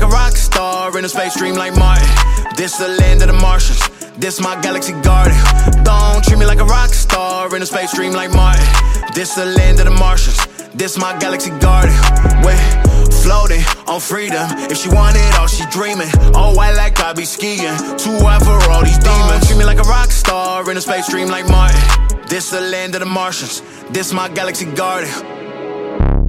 rock star in a space dream like Martin. This the land of the Martians. This my galaxy garden. Don't treat me like a rock star in a space dream like Martin. This the land of the Martians. This my galaxy garden. Wait, floating on freedom. If she want it all, she dreaming. Oh, all white like I be skiing. Too white for all these demons. Treat me like a rock star in a space dream like Martin. This the land of the Martians. This my galaxy garden.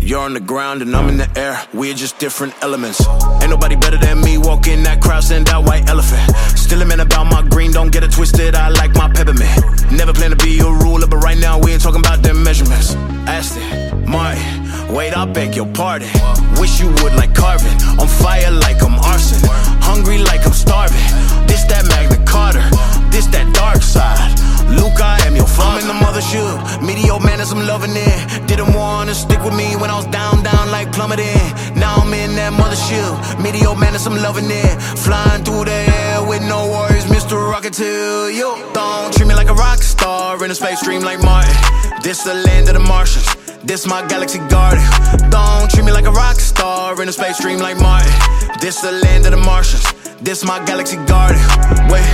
You're on the ground and I'm in the air. We're just different elements. Ain't nobody better than me. Walk in that crowd, send out white elephant. Still a man about my green, don't get it twisted. I like my peppermint. Never plan to be a ruler, but right now we ain't talking about them measurements. Aston, Martin, wait, I beg your pardon. Wish you would like loving it. Didn't wanna stick with me when I was down, down like plummeting. Now I'm in that mothership. Meteor man, I'm loving it. Flying through the air with no worries, Mr. Rocketeer. Yo, don't treat me like a rock star in a space dream like Martin. This the land of the Martians. This my galaxy garden. Don't treat me like a rock star in a space dream like Martin. This the land of the Martians. This my galaxy garden. Wait,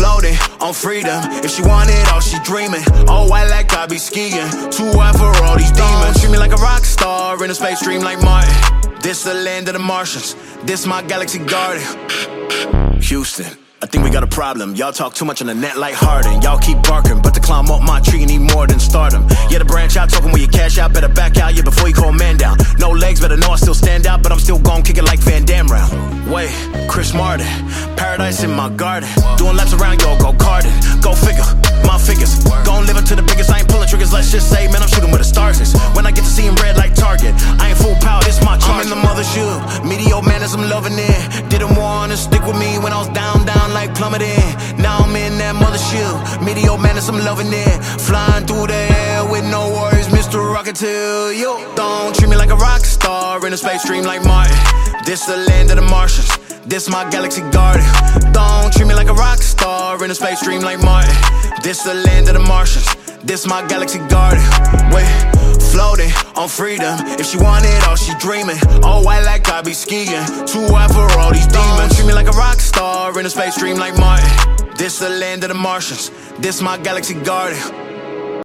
floating on freedom. If she want it all, she dreaming. Oh, all white like I be skiing. Too white for all these demons. Treat me like a rock star in a space dream like Martin. This the land of the Martians. This my galaxy garden. Houston. I think we got a problem. Y'all talk too much on the net like Harden. Y'all keep barking, but to climb up my tree, you need more than stardom. Yeah, the branch out, talking with your cash out. Better back out, yeah, before you Martin, paradise in my garden. Doing laps around, yo, go karting. Go figure, my figures. Gon' live it to the biggest, I ain't pulling triggers. Let's just say, man, I'm shooting where the stars is. When I get to see him red like Target, I ain't full power, this my charge. I'm in the mothership, meteor man as I'm loving it. Didn't wanna stick with me when I was down, down like plummeting. Now I'm in that mothership, meteor man as I'm loving it. Flying through the air with no worries, Mr. Rocketeer. Yo, don't treat me like a rock star in a space dream like Martin. This the land of the Martians. This my galaxy garden. Don't treat me like a rock star in a space dream like Martin. This the land of the Martians. This my galaxy garden. Wait, floating on freedom. If she want it all, she dreaming. Oh, all white like I be skiing. Too white for all these demons. Don't Treat me like a rock star in a space dream like Martin. This the land of the Martians. This my galaxy garden.